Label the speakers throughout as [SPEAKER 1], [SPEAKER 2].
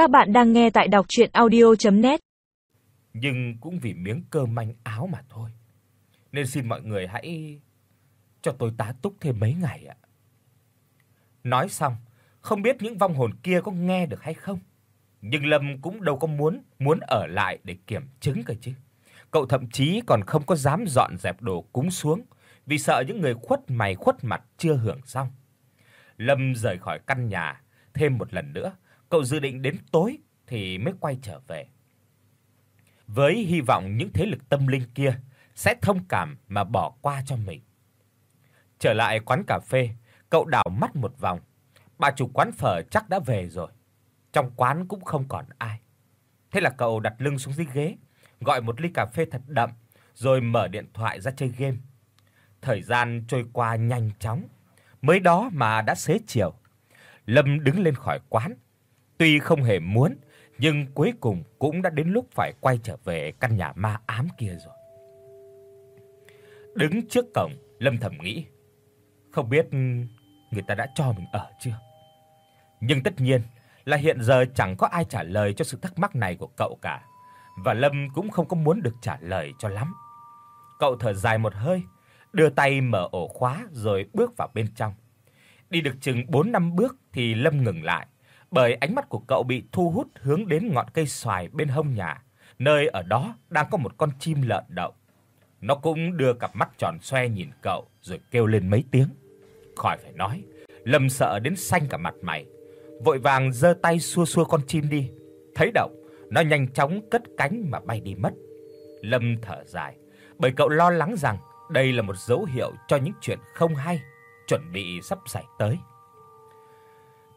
[SPEAKER 1] Các bạn đang nghe tại đọc audio net
[SPEAKER 2] Nhưng cũng vì miếng cơm manh áo mà thôi. Nên xin mọi người hãy cho tôi tá túc thêm mấy ngày ạ. Nói xong, không biết những vong hồn kia có nghe được hay không, nhưng Lâm cũng đâu có muốn muốn ở lại để kiểm chứng cơ chứ. Cậu thậm chí còn không có dám dọn dẹp đồ cúng xuống vì sợ những người khuất mày khuất mặt chưa hưởng xong. Lâm rời khỏi căn nhà thêm một lần nữa, cậu dự định đến tối thì mới quay trở về. Với hy vọng những thế lực tâm linh kia sẽ thông cảm mà bỏ qua cho mình. Trở lại quán cà phê, cậu đảo mắt một vòng. Bà chủ quán phở chắc đã về rồi. Trong quán cũng không còn ai. Thế là cậu đặt lưng xuống dưới ghế, gọi một ly cà phê thật đậm rồi mở điện thoại ra chơi game. Thời gian trôi qua nhanh chóng, mới đó mà đã xế chiều. Lâm đứng lên khỏi quán, tuy không hề muốn, nhưng cuối cùng cũng đã đến lúc phải quay trở về căn nhà ma ám kia rồi. Đứng trước cổng, Lâm thầm nghĩ, không biết người ta đã cho mình ở chưa. Nhưng tất nhiên là hiện giờ chẳng có ai trả lời cho sự thắc mắc này của cậu cả, và Lâm cũng không có muốn được trả lời cho lắm. Cậu thở dài một hơi, đưa tay mở ổ khóa rồi bước vào bên trong. Đi được chừng 4 năm bước thì Lâm ngừng lại, bởi ánh mắt của cậu bị thu hút hướng đến ngọn cây xoài bên hông nhà, nơi ở đó đang có một con chim lợn đậu. Nó cũng đưa cặp mắt tròn xoe nhìn cậu rồi kêu lên mấy tiếng. Khỏi phải nói, Lâm sợ đến xanh cả mặt mày, vội vàng giơ tay xua xua con chim đi. Thấy động, nó nhanh chóng cất cánh mà bay đi mất. Lâm thở dài, bởi cậu lo lắng rằng đây là một dấu hiệu cho những chuyện không hay chuẩn bị sắp xảy tới.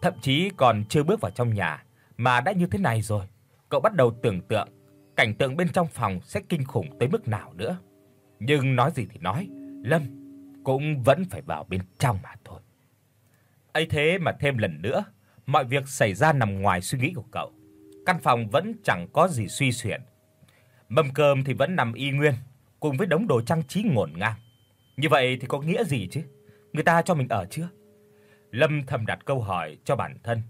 [SPEAKER 2] Thậm chí còn chưa bước vào trong nhà mà đã như thế này rồi, cậu bắt đầu tưởng tượng cảnh tượng bên trong phòng sẽ kinh khủng tới mức nào nữa. Nhưng nói gì thì nói, Lâm cũng vẫn phải vào bên trong mà thôi. Ấy thế mà thêm lần nữa, mọi việc xảy ra nằm ngoài suy nghĩ của cậu. Căn phòng vẫn chẳng có gì suy xuyển. Mâm cơm thì vẫn nằm y nguyên, cùng với đống đồ trang trí ngổn ngang. Như vậy thì có nghĩa gì chứ? Người ta cho mình ở chưa? Lâm thầm đặt câu hỏi cho bản thân.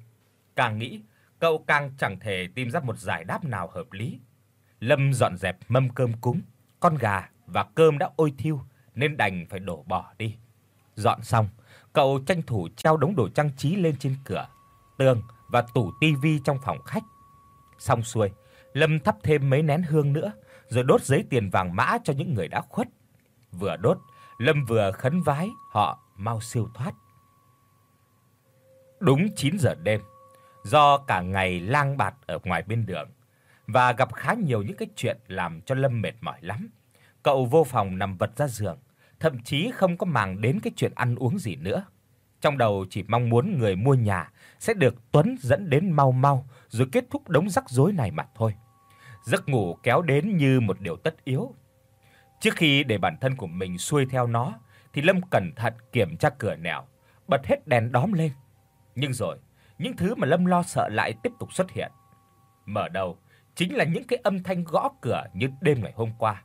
[SPEAKER 2] Càng nghĩ, cậu càng chẳng thể tìm ra một giải đáp nào hợp lý. Lâm dọn dẹp mâm cơm cúng, con gà và cơm đã ôi thiêu nên đành phải đổ bỏ đi. Dọn xong, cậu tranh thủ treo đống đồ trang trí lên trên cửa, tường và tủ tivi trong phòng khách. Xong xuôi, Lâm thắp thêm mấy nén hương nữa, rồi đốt giấy tiền vàng mã cho những người đã khuất. Vừa đốt, Lâm vừa khấn vái họ mau siêu thoát. Đúng 9 giờ đêm, do cả ngày lang bạt ở ngoài bên đường và gặp khá nhiều những cái chuyện làm cho Lâm mệt mỏi lắm. Cậu vô phòng nằm vật ra giường, thậm chí không có màng đến cái chuyện ăn uống gì nữa. Trong đầu chỉ mong muốn người mua nhà sẽ được Tuấn dẫn đến mau mau rồi kết thúc đống rắc rối này mà thôi. Giấc ngủ kéo đến như một điều tất yếu. Trước khi để bản thân của mình xuôi theo nó, thì Lâm cẩn thận kiểm tra cửa nẻo, bật hết đèn đóm lên. Nhưng rồi, những thứ mà Lâm lo sợ lại tiếp tục xuất hiện. Mở đầu chính là những cái âm thanh gõ cửa như đêm ngày hôm qua.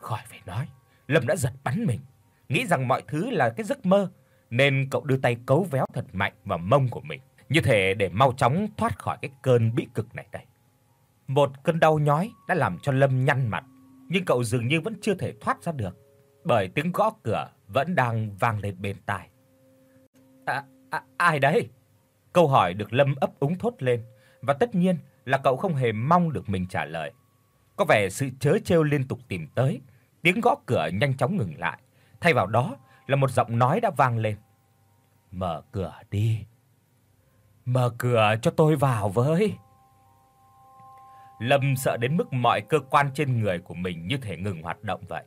[SPEAKER 2] Khỏi phải nói, Lâm đã giật bắn mình, nghĩ rằng mọi thứ là cái giấc mơ, nên cậu đưa tay cấu véo thật mạnh vào mông của mình, như thể để mau chóng thoát khỏi cái cơn bĩ cực này đây. Một cơn đau nhói đã làm cho Lâm nhăn mặt, nhưng cậu dường như vẫn chưa thể thoát ra được, bởi tiếng gõ cửa vẫn đang vang lên bên tai. À, à ai đấy? Câu hỏi được Lâm ấp úng thốt lên, và tất nhiên là cậu không hề mong được mình trả lời. Có vẻ sự chớ trêu liên tục tìm tới, tiếng gõ cửa nhanh chóng ngừng lại, thay vào đó là một giọng nói đã vang lên. "Mở cửa đi. Mở cửa cho tôi vào với." Lâm sợ đến mức mọi cơ quan trên người của mình như thể ngừng hoạt động vậy.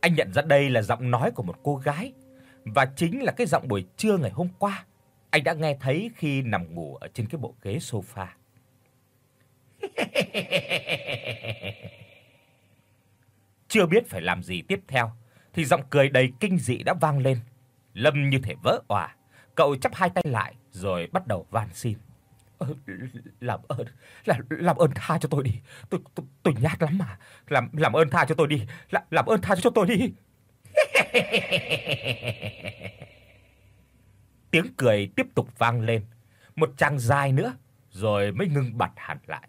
[SPEAKER 2] Anh nhận ra đây là giọng nói của một cô gái và chính là cái giọng buổi trưa ngày hôm qua anh đã nghe thấy khi nằm ngủ ở trên cái bộ ghế sofa. Chưa biết phải làm gì tiếp theo thì giọng cười đầy kinh dị đã vang lên. Lâm như thể vỡ òa, cậu chắp hai tay lại rồi bắt đầu van xin. Ờ, làm ơn, làm làm ơn tha cho tôi đi. Tôi tôi, tôi nhát lắm mà. Làm làm ơn tha cho tôi đi. Làm làm ơn tha cho tôi đi. Tiếng cười tiếp tục vang lên. Một tràng dài nữa, rồi mới ngưng bặt hẳn lại.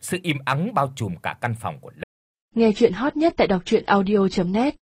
[SPEAKER 2] Sự im ắng bao trùm cả căn phòng của Lâm.
[SPEAKER 3] Nghe truyện hot nhất tại doctruyenaudio.net